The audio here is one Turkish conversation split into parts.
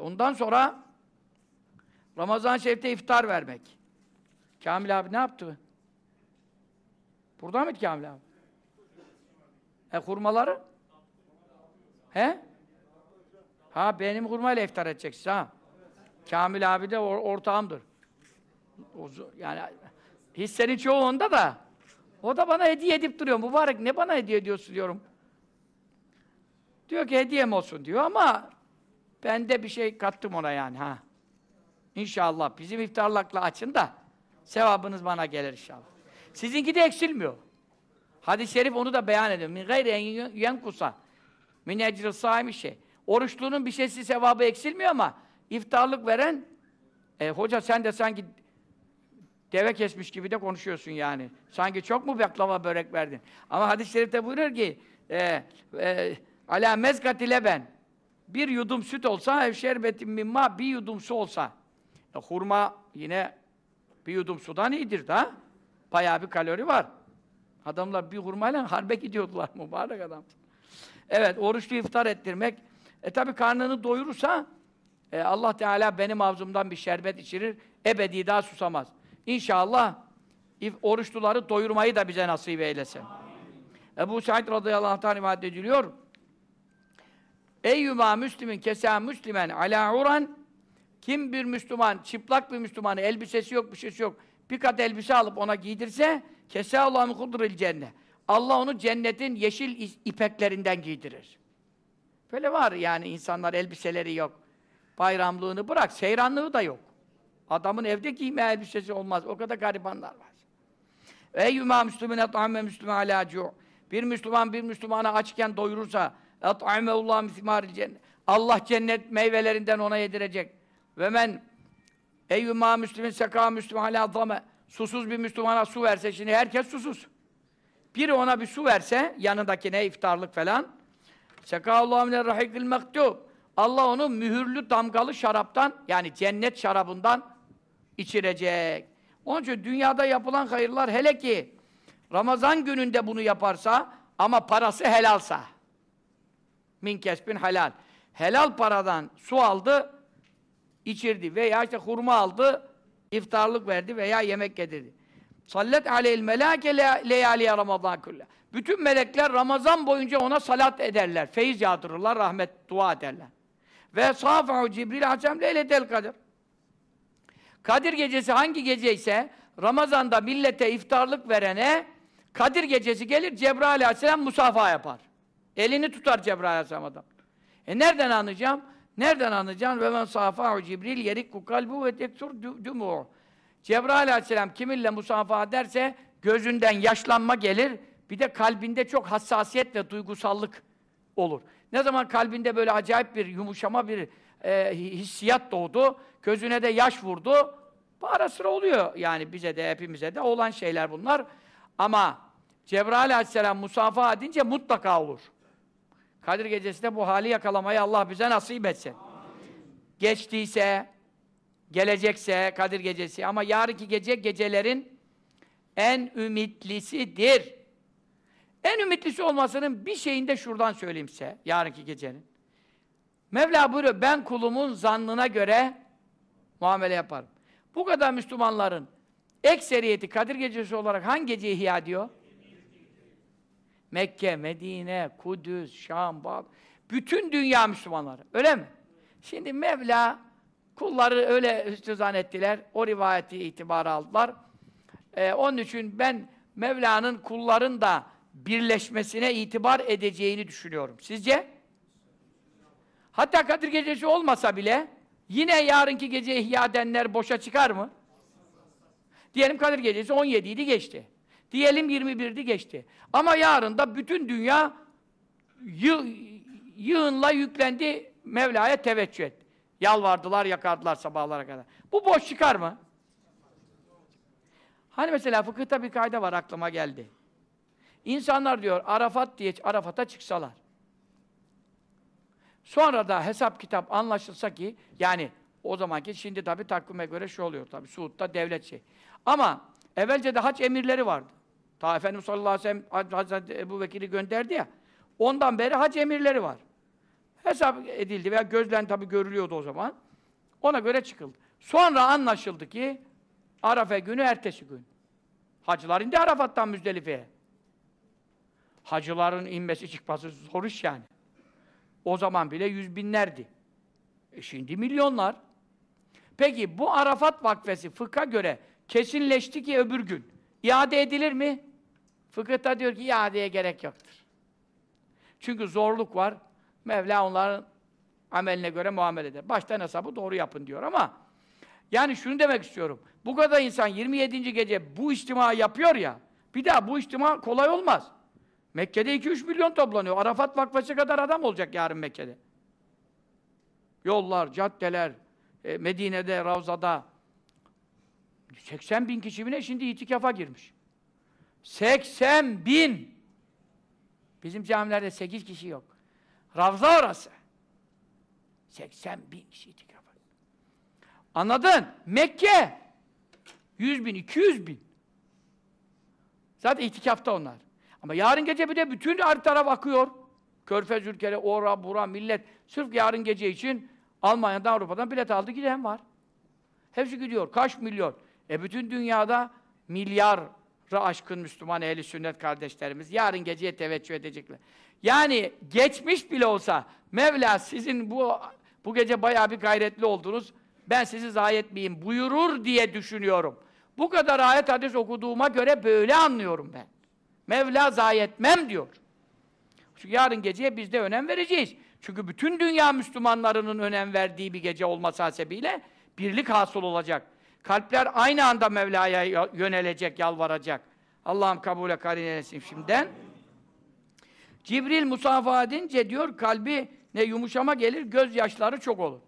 Ondan sonra Ramazan Şerif'te iftar vermek. Kamil abi ne yaptı? Burada mıydı Kamil abi? E hurmaları? He? Ha benim hurmayla iftar edeceksin ha. Kamil abi de or ortağımdır. O, yani hissenin çoğu onda da. O da bana hediye edip duruyor. Mübarek ne bana hediye ediyorsun diyorum. Diyor ki hediyem olsun diyor ama ben de bir şey kattım ona yani ha. İnşallah bizim iftarlıkla açın da sevabınız bana gelir inşallah. Sizinki de eksilmiyor. Hadis-i şerif onu da beyan ediyor. Min gayri en yenkusa. Min ecri saimi şey. Oruçluğunun bir şeysi sevabı eksilmiyor ama iftarlık veren e, hoca sen de sanki deve kesmiş gibi de konuşuyorsun yani. Sanki çok mu baklava börek verdin? Ama hadis-i şerifte buyurur ki e, e, ala mezgati leben bir yudum süt olsa ev şerbetin mimma bir yudum su olsa e, hurma yine bir yudum sudan iyidir da bayağı bir kalori var. Adamlar bir hurmayla harbe gidiyordular mübarek adam. Evet, oruçlu iftar ettirmek. E tabi karnını doyurursa e, Allah Teala benim avzumdan bir şerbet içirir, ebedi daha susamaz. İnşallah oruçluları doyurmayı da bize nasip eylesin. Ebu Said radıyallahu anh'tan rivayet ediliyor. Eyyuma müslimin kesa müslimen ala uran kim bir Müslüman, çıplak bir Müslümanı, elbisesi yok, bir şeysi yok, bir kat elbise alıp ona giydirse, kese Allah'ın hudril cennet. Allah onu cennetin yeşil ipeklerinden giydirir. Böyle var yani insanlar elbiseleri yok. Bayramlığını bırak, seyranlığı da yok. Adamın evde giyme elbisesi olmaz. O kadar garibanlar var. Eyyümâ müslümine ta'ame müslüme alâ Bir Müslüman bir Müslümana açken doyurursa et'ameullah mismaril cennet. Allah cennet meyvelerinden ona yedirecek. Ve men eyyümâ müslümin sekâ müslüme alâ zame. Susuz bir Müslümana su verse, şimdi herkes susuz. Biri ona bir su verse, yanındakine iftarlık falan, sekâllâhu minel rahikil mektûb. Allah onu mühürlü damgalı şaraptan, yani cennet şarabından içirecek. Onun için dünyada yapılan hayırlar, hele ki Ramazan gününde bunu yaparsa, ama parası helalsa, min kesbin helal. Helal paradan su aldı, içirdi veya işte hurma aldı, iftarlık verdi veya yemek yedirdi. Sallet aleyhil melâke leyâliye ramazan külle. Bütün melekler Ramazan boyunca ona salat ederler. Feyiz yağdırırlar, rahmet dua ederler. Ve sâfe'u Cibril Haçem leyletel kadir. Kadir gecesi hangi gece ise Ramazan'da millete iftarlık verene Kadir gecesi gelir Cebrail aleyhisselam musafa yapar. Elini tutar Cebrail aleyhisselam adam. E nereden anlayacağım? Nereden anlayacaksın? Ve men safa'u Cibril yerikku kalbu ve teksur dumu'u. Cebrail aleyhisselam kiminle musafaha derse gözünden yaşlanma gelir. Bir de kalbinde çok hassasiyet ve duygusallık olur. Ne zaman kalbinde böyle acayip bir yumuşama bir e, hissiyat doğdu, gözüne de yaş vurdu, bu sıra oluyor yani bize de hepimize de olan şeyler bunlar. Ama Cebrail aleyhisselam musafaha edince mutlaka olur. Kadir gecesinde bu hali yakalamayı Allah bize nasip etsin. Geçtiyse, gelecekse Kadir gecesi ama yarınki gece gecelerin en ümitlisidir. En ümitlisi olmasının bir şeyini de şuradan söyleyeyim size, yarınki gecenin. Mevla buyuruyor, ben kulumun zannına göre muamele yaparım. Bu kadar Müslümanların ekseriyeti Kadir gecesi olarak hangi geceyi ihya ediyor? Mekke, Medine, Kudüs, Şam, Bağ, bütün dünya Müslümanları. Öyle mi? Şimdi Mevla kulları öyle hüsnü ettiler. O rivayeti itibara aldılar. Ee, onun için ben Mevla'nın kulların da birleşmesine itibar edeceğini düşünüyorum. Sizce? Hatta Kadir Gecesi olmasa bile yine yarınki gece ihya edenler boşa çıkar mı? Diyelim Kadir Gecesi 17 idi geçti. Diyelim 21'di geçti. Ama yarın da bütün dünya yı, yığınla yüklendi Mevla'ya teveccüh etti. Yalvardılar, yakardılar sabahlara kadar. Bu boş çıkar mı? Hani mesela fıkıhta bir kayda var aklıma geldi. İnsanlar diyor Arafat diye Arafat'a çıksalar. Sonra da hesap kitap anlaşılsa ki yani o zamanki şimdi tabi takvime göre şu oluyor tabi Suud'da devlet şey. Ama evvelce de hac emirleri vardı. Ta Efendimiz sallallahu aleyhi ve sellem Hazreti Ebu Bekir'i gönderdi ya. Ondan beri hac emirleri var. Hesap edildi veya gözlen tabii görülüyordu o zaman. Ona göre çıkıldı. Sonra anlaşıldı ki Arafa günü ertesi gün. Hacılar indi Arafat'tan Müzdelife'ye. Hacıların inmesi çıkması zor iş yani. O zaman bile yüz binlerdi. E şimdi milyonlar. Peki bu Arafat vakfesi fıkha göre kesinleşti ki öbür gün. İade edilir mi? Fıkıhta diyor ki iadeye gerek yoktur. Çünkü zorluk var. Mevla onların ameline göre muamele eder. Baştan hesabı doğru yapın diyor ama yani şunu demek istiyorum. Bu kadar insan 27. gece bu içtima yapıyor ya bir daha bu içtima kolay olmaz. Mekke'de 2-3 milyon toplanıyor. Arafat vakfesi kadar adam olacak yarın Mekke'de. Yollar, caddeler, e, Medine'de, Ravza'da 80 bin kişi bile şimdi itikafa girmiş. 80 bin! Bizim camilerde 8 kişi yok. Ravza orası. 80 bin kişi itikafa. Anladın? Mekke! 100 bin, 200 bin. Zaten itikafta onlar. Ama yarın gece bir de bütün her taraf akıyor. Körfez ülkeleri, ora, bura, millet. Sırf yarın gece için Almanya'dan, Avrupa'dan bilet aldı giden var. Hepsi gidiyor. Kaç milyon? E bütün dünyada milyarı aşkın Müslüman ehli sünnet kardeşlerimiz yarın geceye teveccüh edecekler. Yani geçmiş bile olsa Mevla sizin bu bu gece bayağı bir gayretli oldunuz. Ben sizi zayi etmeyeyim buyurur diye düşünüyorum. Bu kadar ayet hadis okuduğuma göre böyle anlıyorum ben. Mevla zayi etmem diyor. Çünkü yarın geceye biz de önem vereceğiz. Çünkü bütün dünya Müslümanlarının önem verdiği bir gece olması hasebiyle birlik hasıl olacak. Kalpler aynı anda Mevla'ya yönelecek, yalvaracak. Allah'ım kabule karin eylesin şimdiden. Cibril musafaha edince diyor kalbi ne yumuşama gelir, gözyaşları çok olur.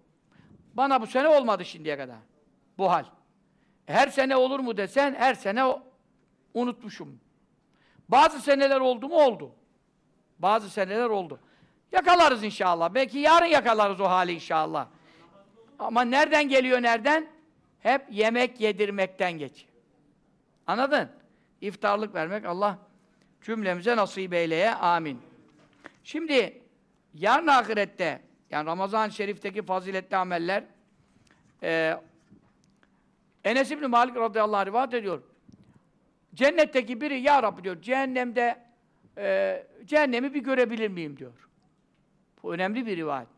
Bana bu sene olmadı şimdiye kadar. Bu hal. Her sene olur mu desen, her sene unutmuşum. Bazı seneler oldu mu? Oldu. Bazı seneler oldu. Yakalarız inşallah. Belki yarın yakalarız o hali inşallah. Ama nereden geliyor nereden? Hep yemek yedirmekten geçiyor. Anladın? İftarlık vermek Allah cümlemize nasip eyleye. Amin. Şimdi yarın ahirette yani Ramazan-ı Şerif'teki faziletli ameller e, Enes İbni Malik radıyallahu anh rivayet ediyor. Cennetteki biri ya Rabbi diyor cehennemde e, cehennemi bir görebilir miyim diyor. Bu önemli bir rivayet.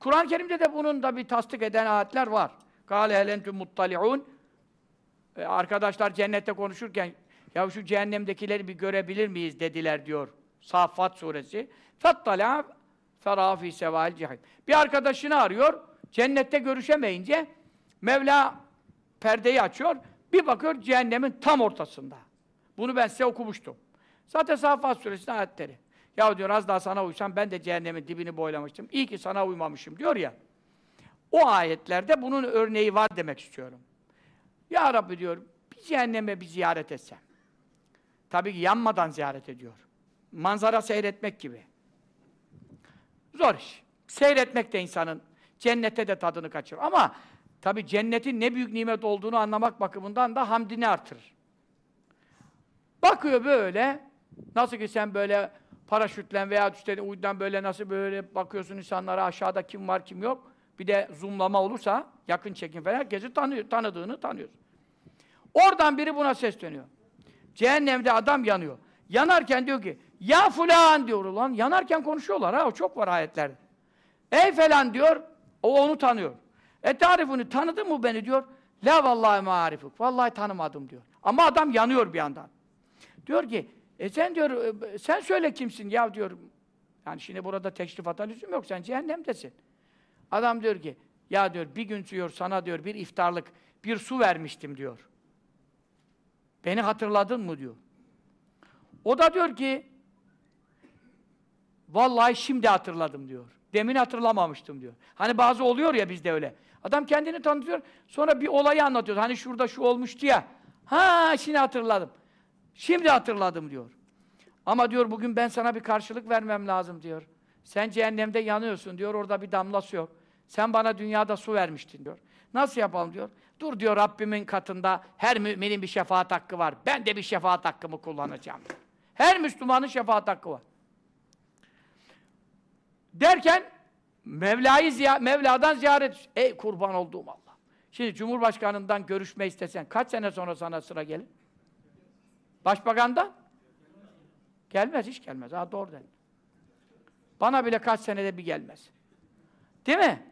Kur'an-ı Kerim'de de bunun da bir tasdik eden ayetler var. Kâle helentüm muttali'un Arkadaşlar cennette konuşurken ya şu cehennemdekileri bir görebilir miyiz dediler diyor. Saffat suresi. Fattala ferâ fî sevâil cehîm. Bir arkadaşını arıyor. Cennette görüşemeyince Mevla perdeyi açıyor. Bir bakıyor cehennemin tam ortasında. Bunu ben size okumuştum. Zaten Saffat suresinin ayetleri. Ya diyor az daha sana uysam ben de cehennemin dibini boylamıştım. İyi ki sana uymamışım diyor ya. O ayetlerde bunun örneği var demek istiyorum. Ya Rabbi diyor, bir cehenneme bir ziyaret etsem. Tabii ki yanmadan ziyaret ediyor. Manzara seyretmek gibi. Zor iş. Seyretmek de insanın cennette de tadını kaçırır. Ama tabii cennetin ne büyük nimet olduğunu anlamak bakımından da hamdini artırır. Bakıyor böyle, nasıl ki sen böyle paraşütle veya işte uydudan böyle nasıl böyle bakıyorsun insanlara aşağıda kim var kim yok. Bir de zoomlama olursa yakın çekim falan herkesi tanıyor, tanıdığını tanıyorsun. Oradan biri buna sesleniyor. Cehennemde adam yanıyor. Yanarken diyor ki ya fulan diyor ulan. Yanarken konuşuyorlar ha o çok var ayetlerde. Ey falan diyor. O onu tanıyor. E tarifini tanıdı mı beni diyor. La vallahi marifuk. Vallahi tanımadım diyor. Ama adam yanıyor bir yandan. Diyor ki e sen diyor e, sen söyle kimsin ya diyor. Yani şimdi burada teşrif atalizm yok. Sen cehennemdesin. Adam diyor ki ya diyor bir gün diyor sana diyor bir iftarlık bir su vermiştim diyor. Beni hatırladın mı diyor. O da diyor ki vallahi şimdi hatırladım diyor. Demin hatırlamamıştım diyor. Hani bazı oluyor ya bizde öyle. Adam kendini tanıtıyor, sonra bir olayı anlatıyor. Hani şurada şu olmuştu ya. Ha şimdi hatırladım. Şimdi hatırladım diyor. Ama diyor bugün ben sana bir karşılık vermem lazım diyor. Sen cehennemde yanıyorsun diyor, orada bir damlası yok. Sen bana dünyada su vermiştin diyor. Nasıl yapalım diyor. Dur diyor Rabbimin katında her müminin bir şefaat hakkı var. Ben de bir şefaat hakkımı kullanacağım. Her Müslümanın şefaat hakkı var. Derken Mevla'yı ziya Mevla'dan ziyaret. Ey kurban olduğum Allah. Şimdi Cumhurbaşkanından görüşme istesen kaç sene sonra sana sıra gelir? Başbakandan? Gelmez, hiç gelmez. Ha doğru dedin. Bana bile kaç senede bir gelmez. Değil mi?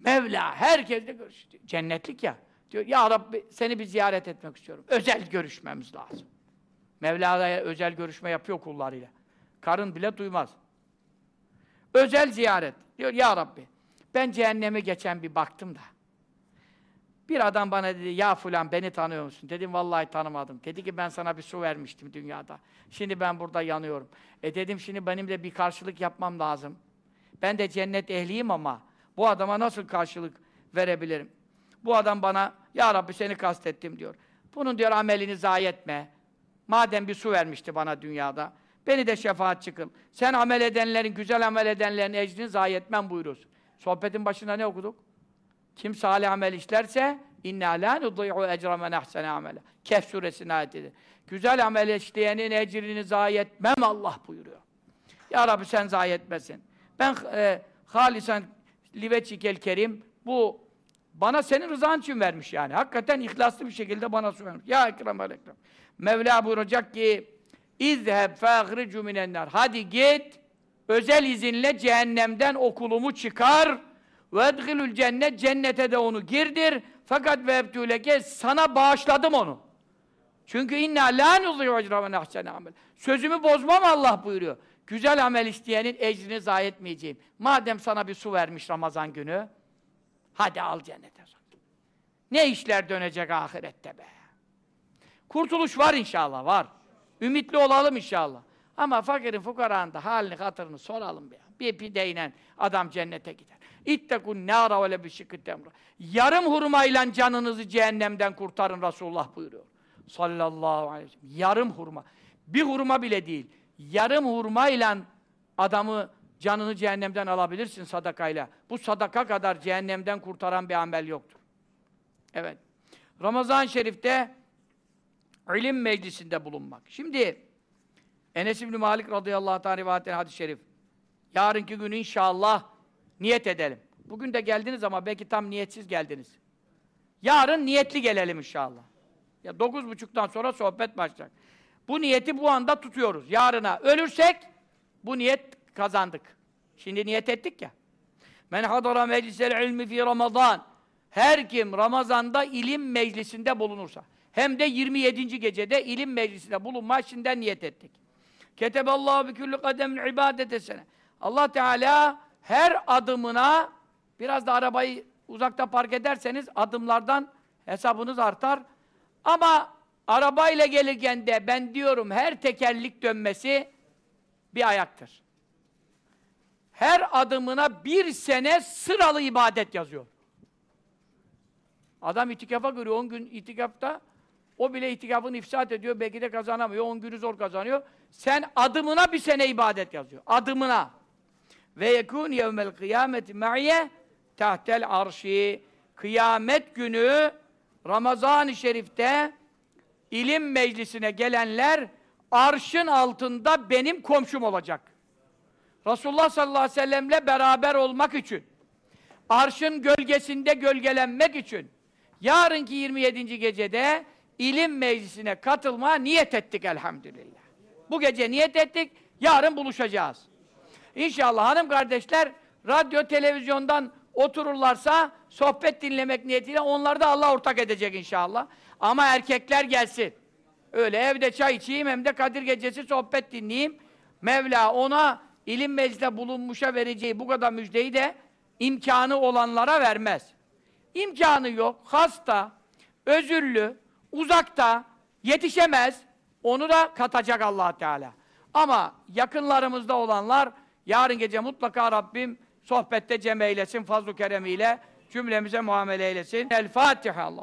Mevla herkesle görüş. Cennetlik ya. Diyor ya Rabbi seni bir ziyaret etmek istiyorum. Özel görüşmemiz lazım. Mevla'ya özel görüşme yapıyor kullarıyla. Karın bile duymaz. Özel ziyaret. Diyor ya Rabbi ben cehenneme geçen bir baktım da. Bir adam bana dedi, ya fulan beni tanıyor musun? Dedim, vallahi tanımadım. Dedi ki, ben sana bir su vermiştim dünyada. Şimdi ben burada yanıyorum. E dedim, şimdi benim de bir karşılık yapmam lazım. Ben de cennet ehliyim ama bu adama nasıl karşılık verebilirim? Bu adam bana, ya Rabbi seni kastettim diyor. Bunun diyor amelini zayi etme. Madem bir su vermişti bana dünyada, beni de şefaat çıkın. Sen amel edenlerin, güzel amel edenlerin ecrini zayi etmem buyuruyorsun. Sohbetin başında ne okuduk? Kim salih amel işlerse inna la nudî'u ecre men ahsene amele. Kehf suresinin ayetidir. Güzel amel işleyenin ecrini zayi etmem Allah buyuruyor. Ya Rabbi sen zayi etmesin. Ben e, halisen liveçikel kerim bu bana senin rızan için vermiş yani. Hakikaten ihlaslı bir şekilde bana su. Ya ekrem el ekrem. Mevla buyuracak ki İzheb fâhricu minennar. Hadi git özel izinle cehennemden okulumu çıkar ve edhilül cennet cennete de onu girdir. Fakat ve ebtüleke sana bağışladım onu. Çünkü inna ecra men ahsene amel. Sözümü bozmam Allah buyuruyor. Güzel amel isteyenin ecrini zayi etmeyeceğim. Madem sana bir su vermiş Ramazan günü, hadi al cennete. Ne işler dönecek ahirette be. Kurtuluş var inşallah, var. Ümitli olalım inşallah. Ama fakirin fukaranın da halini, hatırını soralım be. Bir pideyle adam cennete gider. İttekun nâra ve lebişşikî temra. Yarım hurmayla canınızı cehennemden kurtarın Resulullah buyuruyor. Sallallahu aleyhi ve sellem. Yarım hurma. Bir hurma bile değil. Yarım hurmayla adamı canını cehennemden alabilirsin sadakayla. Bu sadaka kadar cehennemden kurtaran bir amel yoktur. Evet. Ramazan-ı Şerif'te ilim meclisinde bulunmak. Şimdi Enes İbni Malik radıyallahu ta'ala rivayet hadis-i şerif. Yarınki gün inşallah niyet edelim. Bugün de geldiniz ama belki tam niyetsiz geldiniz. Yarın niyetli gelelim inşallah. Ya dokuz buçuktan sonra sohbet başlayacak. Bu niyeti bu anda tutuyoruz. Yarına ölürsek bu niyet kazandık. Şimdi niyet ettik ya. Men hadara meclisel ilmi fi Ramazan. Her kim Ramazan'da ilim meclisinde bulunursa. Hem de 27. gecede ilim meclisinde bulunma şimdiden niyet ettik. Keteballahu bi kulli kademin ibadetesene. Allah Teala her adımına biraz da arabayı uzakta park ederseniz adımlardan hesabınız artar. Ama arabayla gelirken de ben diyorum her tekerlik dönmesi bir ayaktır. Her adımına bir sene sıralı ibadet yazıyor. Adam itikafa görüyor, 10 gün itikafta o bile itikafını ifsat ediyor, belki de kazanamıyor, 10 günü zor kazanıyor. Sen adımına bir sene ibadet yazıyor. Adımına. Ve yekûn yevmel kıyameti me'ye tahtel arşi. Kıyamet günü Ramazan-ı Şerif'te ilim meclisine gelenler arşın altında benim komşum olacak. Resulullah sallallahu aleyhi ve sellemle beraber olmak için, arşın gölgesinde gölgelenmek için, yarınki 27. gecede ilim meclisine katılma niyet ettik elhamdülillah. Bu gece niyet ettik, yarın buluşacağız. İnşallah hanım kardeşler radyo, televizyondan otururlarsa sohbet dinlemek niyetiyle onları da Allah ortak edecek inşallah. Ama erkekler gelsin. Öyle evde çay içeyim hem de Kadir Gecesi sohbet dinleyeyim. Mevla ona ilim meclisinde bulunmuşa vereceği bu kadar müjdeyi de imkanı olanlara vermez. İmkanı yok, hasta, özürlü, uzakta, yetişemez, onu da katacak allah Teala. Ama yakınlarımızda olanlar, yarın gece mutlaka Rabbim sohbette cem eylesin, fazl-ı keremiyle cümlemize muamele eylesin. El Fatiha Allah.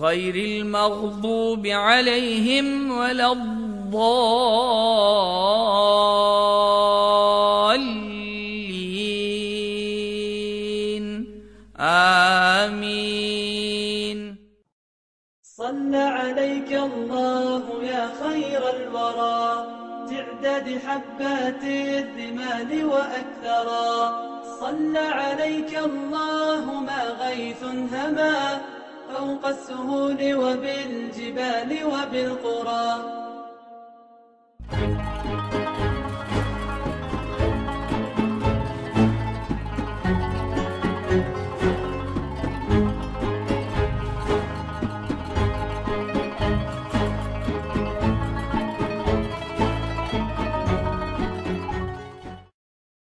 غير المغضوب عليهم ولا الضالين. آمين. صلى عليك الله يا خير الورى. تعداد حبات الرمال وأكثرا. صلى عليك الله ما غيث هما. فوق السهول وبالجبال وبالقرى.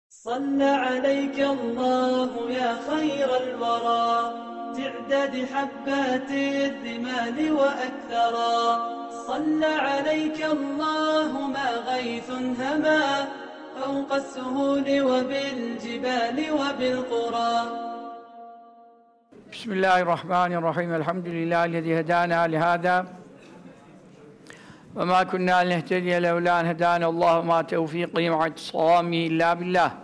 صلى عليك الله يا خير الورى. تعداد حبات الرمال وأكثرا. صلى عليك الله ما غيث هما فوق السهول وبالجبال وبالقرى. بسم الله الرحمن الرحيم. الحمد لله الذي هدانا لهذا. وما كنا لنهتدي لولا أن هدانا الله ما توفيقي مع اعتصامي إلا بالله.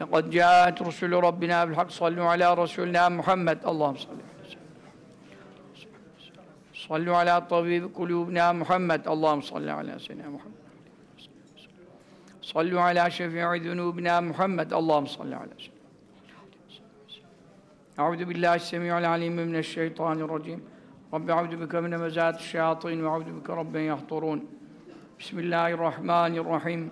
لقد جاءت رسل ربنا بالحق صلوا على رسولنا محمد. اللهم صل صلوا على طبيب قلوبنا محمد. اللهم صل على سيدنا محمد. صلوا على شفيع ذنوبنا محمد. اللهم صل على سيدنا أعوذ بالله السميع العليم من الشيطان الرجيم. رب أعوذ بك من مزات الشياطين وأعوذ بك رب يحضرون. بسم الله الرحمن الرحيم.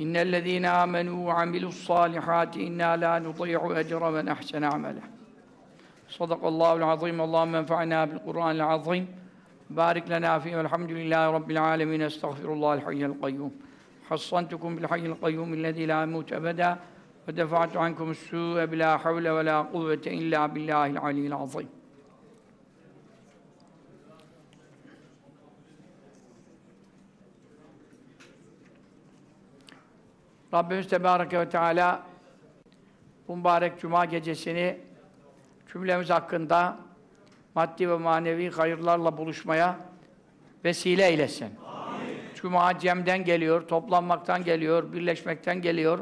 إن الذين آمنوا وعملوا الصالحات إنا لا نضيع أجر من أحسن عمله. صدق الله العظيم. اللهم انفعنا بالقرآن العظيم. بارك لنا فيه. والحمد لله رب العالمين. أستغفر الله الحي القيوم. حصنتكم بالحي القيوم الذي لا يموت أبدا. ودفعت عنكم السوء بلا حول ولا قوة إلا بالله العلي العظيم. Rabbimiz Tebareke ve Teala bu mübarek Cuma gecesini cümlemiz hakkında maddi ve manevi hayırlarla buluşmaya vesile eylesin. Amin. Cuma cemden geliyor, toplanmaktan geliyor, birleşmekten geliyor.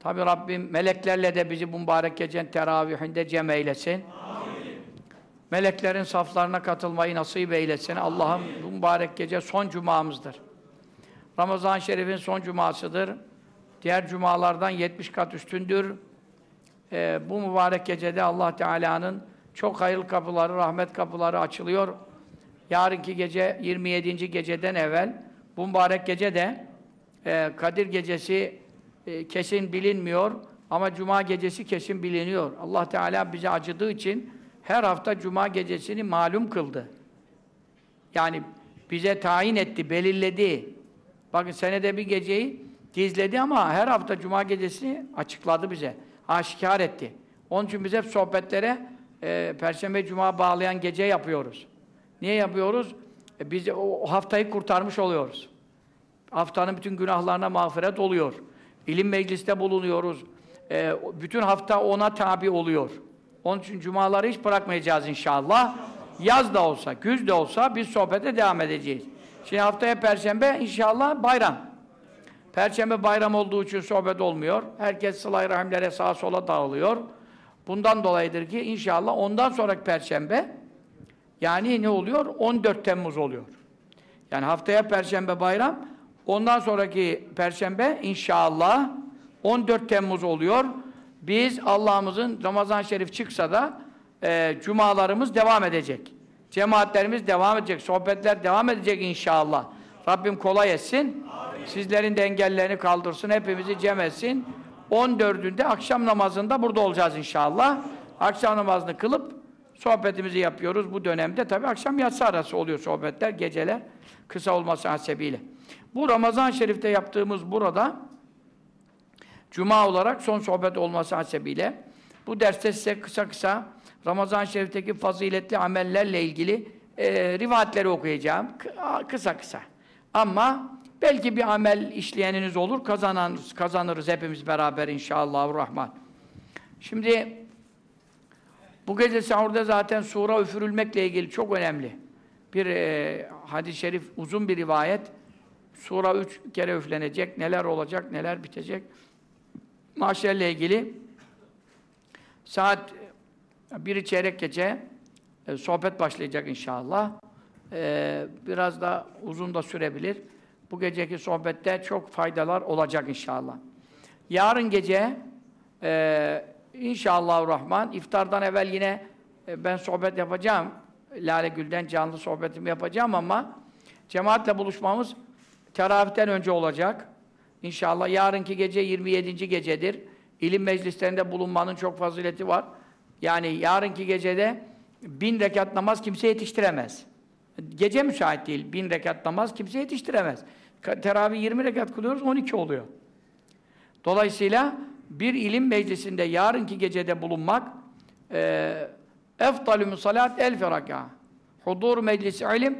Tabi Rabbim meleklerle de bizi bu mübarek gecenin teravihinde cem eylesin. Amin. Meleklerin saflarına katılmayı nasip eylesin. Allah'ım bu mübarek gece son cumamızdır. Ramazan-ı Şerif'in son cumasıdır. Diğer cumalardan 70 kat üstündür. Ee, bu mübarek gecede Allah Teala'nın çok hayırlı kapıları, rahmet kapıları açılıyor. Yarınki gece 27. geceden evvel bu mübarek gece de e, Kadir gecesi e, kesin bilinmiyor ama Cuma gecesi kesin biliniyor. Allah Teala bize acıdığı için her hafta Cuma gecesini malum kıldı. Yani bize tayin etti, belirledi. Bakın senede bir geceyi gizledi ama her hafta Cuma gecesini açıkladı bize. Aşikar etti. Onun için biz hep sohbetlere e, Perşembe Cuma bağlayan gece yapıyoruz. Niye yapıyoruz? E, biz o haftayı kurtarmış oluyoruz. Haftanın bütün günahlarına mağfiret oluyor. İlim mecliste bulunuyoruz. E, bütün hafta ona tabi oluyor. Onun için cumaları hiç bırakmayacağız inşallah. Yaz da olsa, güz de olsa biz sohbete devam edeceğiz. Şimdi haftaya Perşembe inşallah bayram. Perşembe bayram olduğu için sohbet olmuyor. Herkes sıla rahimlere sağa sola dağılıyor. Bundan dolayıdır ki inşallah ondan sonraki perşembe yani ne oluyor? 14 Temmuz oluyor. Yani haftaya perşembe bayram ondan sonraki perşembe inşallah 14 Temmuz oluyor. Biz Allah'ımızın Ramazan Şerif çıksa da e, cumalarımız devam edecek. Cemaatlerimiz devam edecek. Sohbetler devam edecek inşallah. Rabbim kolay etsin. Sizlerin de engellerini kaldırsın. Hepimizi cem etsin. 14'ünde akşam namazında burada olacağız inşallah. Akşam namazını kılıp sohbetimizi yapıyoruz. Bu dönemde tabii akşam yatsı arası oluyor sohbetler, geceler. Kısa olması hasebiyle. Bu Ramazan Şerif'te yaptığımız burada Cuma olarak son sohbet olması hasebiyle Bu derste size kısa kısa Ramazan-ı Şerif'teki faziletli amellerle ilgili e, rivayetleri okuyacağım. K- kısa kısa. Ama belki bir amel işleyeniniz olur, kazanan, kazanırız hepimiz beraber inşallahurrahman. Şimdi bu gece sahurda zaten sura üfürülmekle ilgili çok önemli. Bir e, hadis-i şerif, uzun bir rivayet. Sura üç kere üflenecek, neler olacak, neler bitecek. Mahşerle ilgili saat biri çeyrek gece e, sohbet başlayacak inşallah. E, biraz da uzun da sürebilir. Bu geceki sohbette çok faydalar olacak inşallah. Yarın gece e, inşallahurrahman iftardan evvel yine e, ben sohbet yapacağım. Lale Gül'den canlı sohbetimi yapacağım ama cemaatle buluşmamız teravihten önce olacak. İnşallah yarınki gece 27. gecedir. İlim meclislerinde bulunmanın çok fazileti var. Yani yarınki gecede bin rekat namaz kimse yetiştiremez. Gece müsait değil. Bin rekat namaz kimse yetiştiremez. Teravih 20 rekat kılıyoruz, 12 oluyor. Dolayısıyla bir ilim meclisinde yarınki gecede bulunmak eee eftalü salat el feraka. Hudur meclisi ilim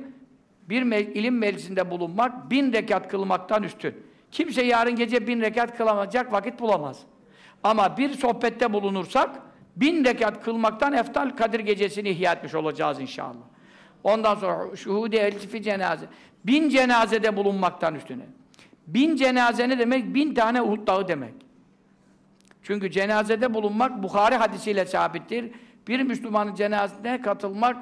bir me ilim meclisinde bulunmak bin rekat kılmaktan üstün. Kimse yarın gece bin rekat kılamayacak vakit bulamaz. Ama bir sohbette bulunursak bin rekat kılmaktan eftal Kadir gecesini ihya etmiş olacağız inşallah. Ondan sonra şuhudi eltifi cenaze. Bin cenazede bulunmaktan üstüne. Bin cenaze ne demek? Bin tane Uhud dağı demek. Çünkü cenazede bulunmak Bukhari hadisiyle sabittir. Bir Müslümanın cenazesine katılmak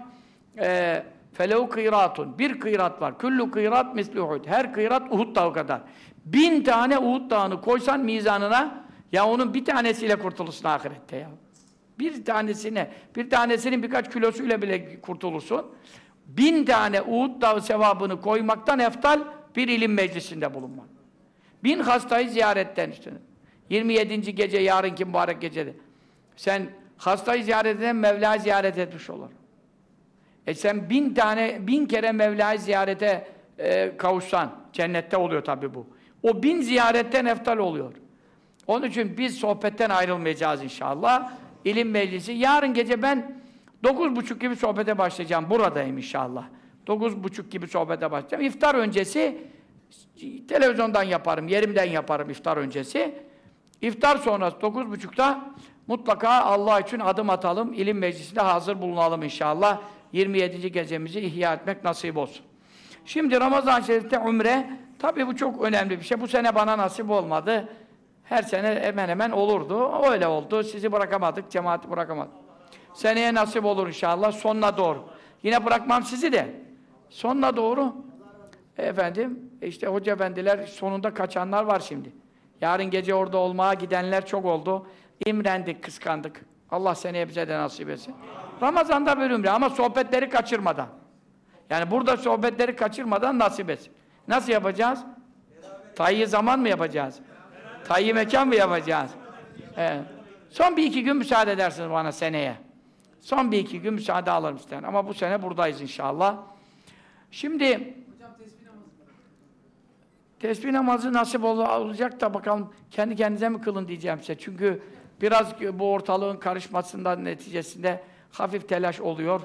e, felev kıyratun. Bir kıyrat var. Küllü kıyrat misli Uhud. Her kıyrat Uhud dağı kadar. Bin tane Uhud dağını koysan mizanına ya onun bir tanesiyle kurtulursun ahirette ya. Bir tanesine, bir tanesinin birkaç kilosuyla bile kurtulursun. Bin tane Uhud dağı sevabını koymaktan eftal bir ilim meclisinde bulunmak. Bin hastayı ziyaretten üstüne. 27. gece, yarınki mübarek gecede. Sen hastayı ziyaret eden Mevla'yı ziyaret etmiş olur. E sen bin tane, bin kere Mevla'yı ziyarete e, kavuşsan, cennette oluyor tabi bu. O bin ziyaretten eftal oluyor. Onun için biz sohbetten ayrılmayacağız inşallah. İlim meclisi. Yarın gece ben dokuz buçuk gibi sohbete başlayacağım. Buradayım inşallah. Dokuz buçuk gibi sohbete başlayacağım. İftar öncesi televizyondan yaparım, yerimden yaparım iftar öncesi. İftar sonrası dokuz buçukta mutlaka Allah için adım atalım, ilim meclisinde hazır bulunalım inşallah. 27. gecemizi ihya etmek nasip olsun. Şimdi Ramazan-ı Şerif'te umre, tabii bu çok önemli bir şey. Bu sene bana nasip olmadı. Her sene hemen hemen olurdu. Öyle oldu. Sizi bırakamadık, cemaati bırakamadık. Seneye nasip olur inşallah, sonuna doğru. Yine bırakmam sizi de. Sonuna doğru. Efendim, işte hoca efendiler sonunda kaçanlar var şimdi. Yarın gece orada olmaya gidenler çok oldu. İmrendik, kıskandık. Allah seneye bize de nasip etsin. Ramazan'da bir ümre ama sohbetleri kaçırmadan. Yani burada sohbetleri kaçırmadan nasip etsin. Nasıl yapacağız? Tayyi zaman mı yapacağız? Tayyi mekan mı yapacağız? Evet. Son bir iki gün müsaade edersiniz bana seneye. Son bir iki gün müsaade alırım sizden. Ama bu sene buradayız inşallah. Şimdi tesbih namazı nasip ol olacak da bakalım kendi kendinize mi kılın diyeceğim size. Çünkü biraz bu ortalığın karışmasından neticesinde hafif telaş oluyor.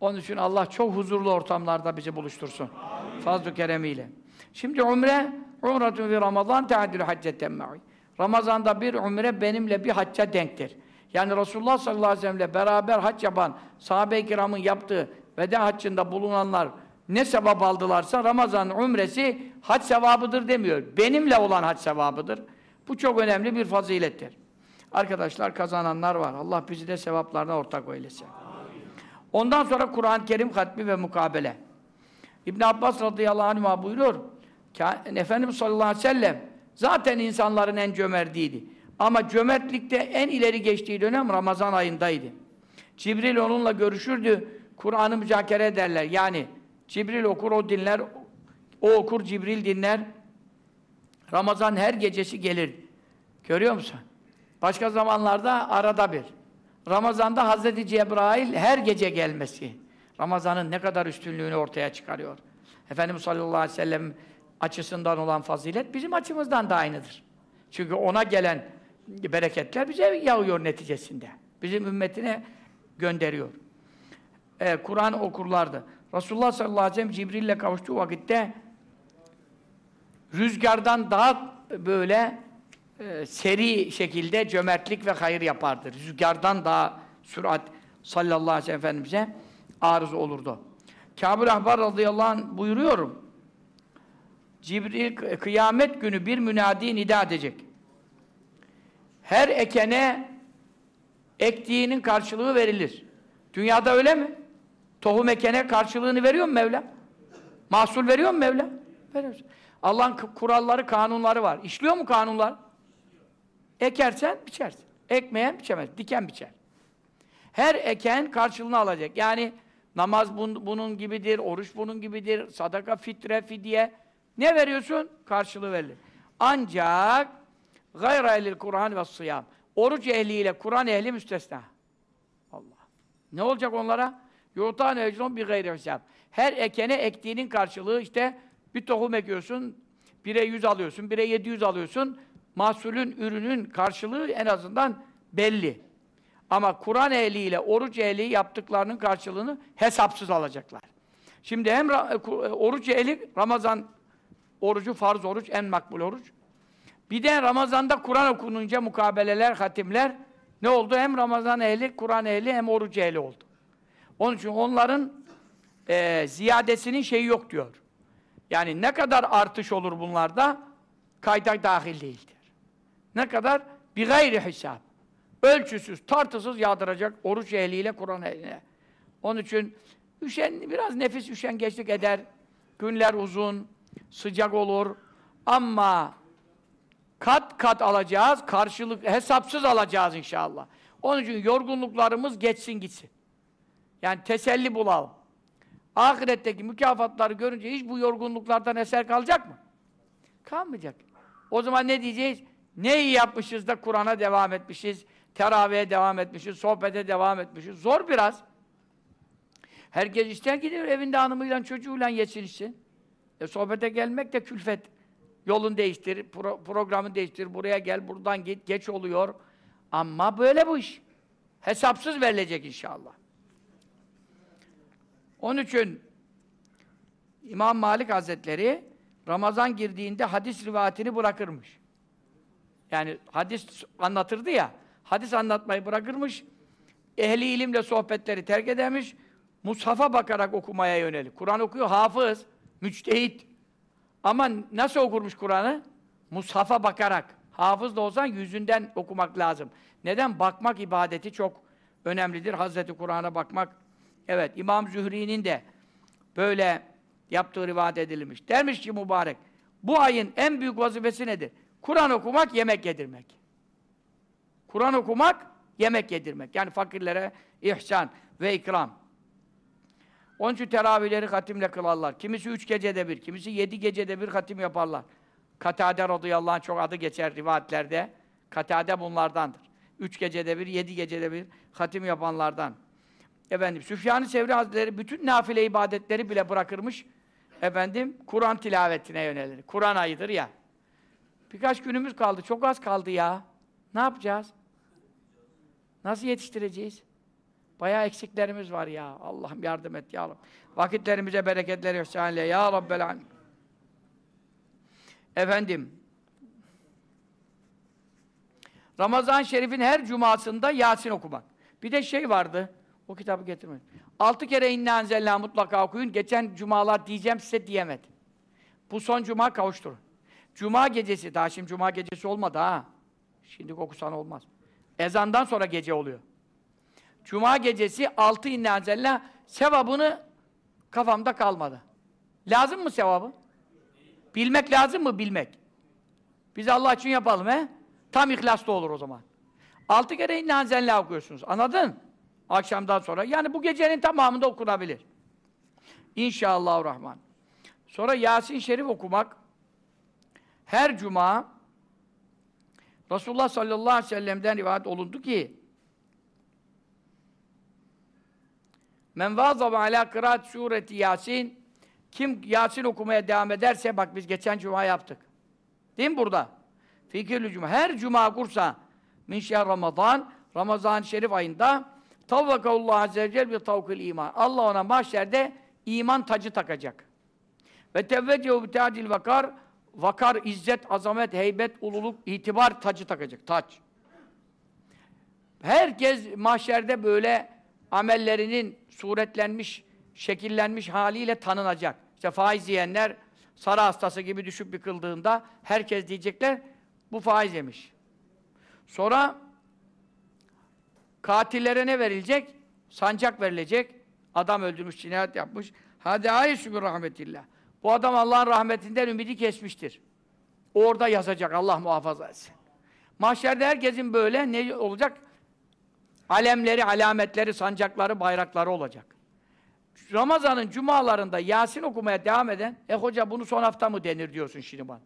Onun için Allah çok huzurlu ortamlarda bizi buluştursun. Fazl-ı keremiyle. Şimdi umre, umretun fi Ramazan teaddülü haccetten ma'i. Ramazan'da bir umre benimle bir hacca denktir. Yani Resulullah sallallahu aleyhi ve sellem'le beraber hac yapan sahabe-i kiramın yaptığı veda haccında bulunanlar ne sevap aldılarsa Ramazan umresi hac sevabıdır demiyor. Benimle olan hac sevabıdır. Bu çok önemli bir fazilettir. Arkadaşlar kazananlar var. Allah bizi de sevaplarına ortak eylesin. Ondan sonra Kur'an-ı Kerim hatmi ve mukabele. İbn Abbas radıyallahu anh buyuruyor. Ki, Efendimiz sallallahu aleyhi ve sellem zaten insanların en cömertiydi. Ama cömertlikte en ileri geçtiği dönem Ramazan ayındaydı. Cibril onunla görüşürdü. Kur'an'ı müzakere ederler. Yani Cibril okur, o dinler. O okur, Cibril dinler. Ramazan her gecesi gelir. Görüyor musun? Başka zamanlarda arada bir. Ramazan'da Hazreti Cebrail her gece gelmesi. Ramazan'ın ne kadar üstünlüğünü ortaya çıkarıyor. Efendimiz sallallahu aleyhi ve sellem açısından olan fazilet bizim açımızdan da aynıdır. Çünkü ona gelen bereketler bize yağıyor neticesinde. Bizim ümmetine gönderiyor. Evet, Kur'an okurlardı. Resulullah sallallahu aleyhi ve sellem Cibril'le kavuştuğu vakitte rüzgardan daha böyle e, seri şekilde cömertlik ve hayır yapardı. Rüzgardan daha sürat sallallahu aleyhi ve sellem Efendimiz'e arız olurdu. Kâb-ül Ahbar radıyallahu anh buyuruyorum. Cibril kıyamet günü bir münadi nida edecek. Her ekene ektiğinin karşılığı verilir. Dünyada öyle mi? Tohum ekene karşılığını veriyor mu Mevla? Mahsul veriyor mu Mevla? Veriyor. Allah'ın kuralları, kanunları var. İşliyor mu kanunlar? Ekersen biçersin. Ekmeyen biçemez. Diken biçer. Her eken karşılığını alacak. Yani namaz bun, bunun gibidir, oruç bunun gibidir, sadaka, fitre, fidye. Ne veriyorsun? Karşılığı verilir. Ancak gayra ehlil Kur'an ve sıyam. Oruç ehliyle Kur'an ehli müstesna. Allah. Ne olacak onlara? Yutan ecron bir gayri hesap. Her ekene ektiğinin karşılığı işte bir tohum ekiyorsun, bire yüz alıyorsun, bire yedi yüz alıyorsun. Mahsulün, ürünün karşılığı en azından belli. Ama Kur'an ehliyle oruç ehli yaptıklarının karşılığını hesapsız alacaklar. Şimdi hem oruç ehli Ramazan orucu farz oruç, en makbul oruç. Bir de Ramazan'da Kur'an okununca mukabeleler, hatimler ne oldu? Hem Ramazan ehli, Kur'an ehli hem oruç ehli oldu. Onun için onların e, ziyadesinin şeyi yok diyor. Yani ne kadar artış olur bunlarda kayda dahil değildir. Ne kadar? Bir gayri hesap. Ölçüsüz, tartısız yağdıracak oruç ehliyle Kur'an ehline. Onun için üşen, biraz nefis üşengeçlik eder. Günler uzun, sıcak olur. Ama kat kat alacağız, karşılık hesapsız alacağız inşallah. Onun için yorgunluklarımız geçsin gitsin. Yani teselli bulalım. Ahiretteki mükafatları görünce hiç bu yorgunluklardan eser kalacak mı? Kalmayacak. O zaman ne diyeceğiz? Ne iyi yapmışız da Kur'an'a devam etmişiz, teravihe devam etmişiz, sohbete devam etmişiz. Zor biraz. Herkes ister gidiyor evinde hanımıyla, çocuğuyla yesin içsin. E, sohbete gelmek de külfet. Yolun değiştir, pro programı değiştir, buraya gel, buradan git, geç oluyor. Ama böyle bu iş. Hesapsız verilecek inşallah. Onun için İmam Malik Hazretleri Ramazan girdiğinde hadis rivayetini bırakırmış. Yani hadis anlatırdı ya, hadis anlatmayı bırakırmış, ehli ilimle sohbetleri terk edermiş, mushafa bakarak okumaya yönelik. Kur'an okuyor, hafız, müçtehit. Ama nasıl okurmuş Kur'an'ı? Mushafa bakarak. Hafız da olsan yüzünden okumak lazım. Neden? Bakmak ibadeti çok önemlidir. Hazreti Kur'an'a bakmak Evet, İmam Zühri'nin de böyle yaptığı rivayet edilmiş. Dermiş ki mübarek, bu ayın en büyük vazifesi nedir? Kur'an okumak, yemek yedirmek. Kur'an okumak, yemek yedirmek. Yani fakirlere ihsan ve ikram. Onun için teravihleri hatimle kılarlar. Kimisi üç gecede bir, kimisi yedi gecede bir hatim yaparlar. Katade radıyallahu anh çok adı geçer rivayetlerde. Katade bunlardandır. Üç gecede bir, yedi gecede bir hatim yapanlardan. Efendim, Süfyan-ı Sevri Hazretleri bütün nafile ibadetleri bile bırakırmış. Efendim, Kur'an tilavetine yönelir. Kur'an ayıdır ya. Birkaç günümüz kaldı, çok az kaldı ya. Ne yapacağız? Nasıl yetiştireceğiz? Bayağı eksiklerimiz var ya. Allah'ım yardım et ya Rabbi. Vakitlerimize bereketler ihsan ya Rabbel Alemin. Efendim, Ramazan Şerif'in her cumasında Yasin okumak. Bir de şey vardı, o kitabı getirmedim. Altı kere inne enzelna mutlaka okuyun. Geçen cumalar diyeceğim size diyemedim. Bu son cuma kavuşturun. Cuma gecesi, daha şimdi cuma gecesi olmadı ha. Şimdi okusan olmaz. Ezandan sonra gece oluyor. Cuma gecesi altı inne enzelna sevabını kafamda kalmadı. Lazım mı sevabı? Bilmek lazım mı? Bilmek. Biz Allah için yapalım he? Tam ihlaslı olur o zaman. Altı kere inne okuyorsunuz. Anladın? Akşamdan sonra. Yani bu gecenin tamamında okunabilir. İnşallahurrahman. Sonra Yasin Şerif okumak her cuma Resulullah sallallahu aleyhi ve sellem'den rivayet olundu ki Men vâzaba alâ kıraat sureti Yasin kim Yasin okumaya devam ederse bak biz geçen cuma yaptık. Değil mi burada? Fikirlü cuma. Her cuma kursa min şer Ramazan Ramazan-ı Şerif ayında tavvakallahu azze ve celle tavkil iman. Allah ona mahşerde iman tacı takacak. Ve tevvecehu bi tacil vakar vakar, izzet, azamet, heybet, ululuk, itibar tacı takacak. Taç. Herkes mahşerde böyle amellerinin suretlenmiş, şekillenmiş haliyle tanınacak. İşte faiz yiyenler sarı hastası gibi düşüp yıkıldığında herkes diyecekler bu faiz yemiş. Sonra katillere ne verilecek? Sancak verilecek. Adam öldürmüş, cinayet yapmış. Hadi ayşü bir rahmetillah. Bu adam Allah'ın rahmetinden ümidi kesmiştir. Orada yazacak Allah muhafaza etsin. Mahşerde herkesin böyle ne olacak? Alemleri, alametleri, sancakları, bayrakları olacak. Ramazan'ın cumalarında Yasin okumaya devam eden, e hoca bunu son hafta mı denir diyorsun şimdi bana.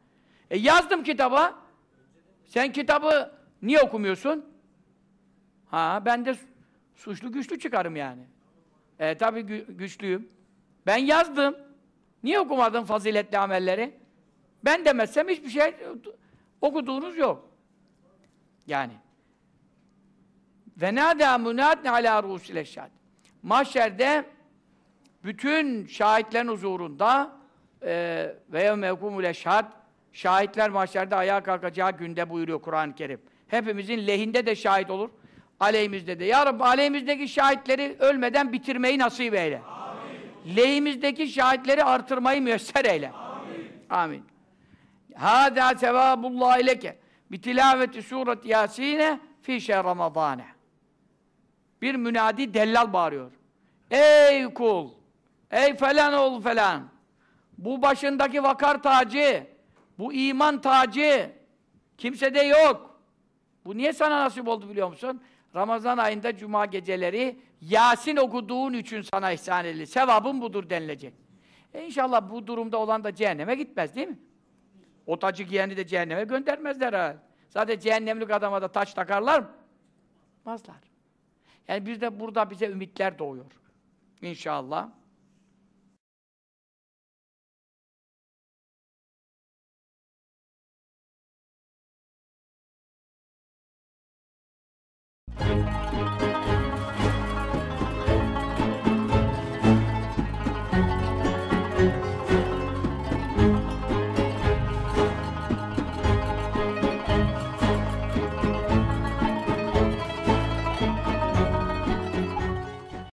E yazdım kitaba. Sen kitabı niye okumuyorsun? Ha ben de su- suçlu güçlü çıkarım yani. E tabi güçlüyüm. Ben yazdım. Niye okumadın faziletli amelleri? Ben demezsem hiçbir şey okuduğunuz yok. Yani. Ve nâdâ münâdne alâ rûsil eşhâd. Mahşerde bütün şahitlerin huzurunda e, ve yevme yekumul eşhad şahitler mahşerde ayağa kalkacağı günde buyuruyor Kur'an-ı Kerim. Hepimizin lehinde de şahit olur. Aleyhimizde de. Ya Rabbi aleyhimizdeki şahitleri ölmeden bitirmeyi nasip eyle. Amin. Lehimizdeki şahitleri artırmayı müyesser eyle. Amin. Amin. Hâdâ sevâbullâhi leke bitilaveti suret Yâsîne fî şehr Ramazâne. Bir münadi dellal bağırıyor. Ey kul! Ey falan oğul falan! Bu başındaki vakar tacı, bu iman tacı kimsede yok. Bu niye sana nasip oldu biliyor musun? Ramazan ayında cuma geceleri Yasin okuduğun için sana ihsan edilir. Sevabın budur denilecek. E inşallah bu durumda olan da cehenneme gitmez değil mi? O tacı giyeni de cehenneme göndermezler ha. Zaten cehennemlik adama da taç takarlar mı? Mazlar. Yani biz de burada bize ümitler doğuyor. İnşallah.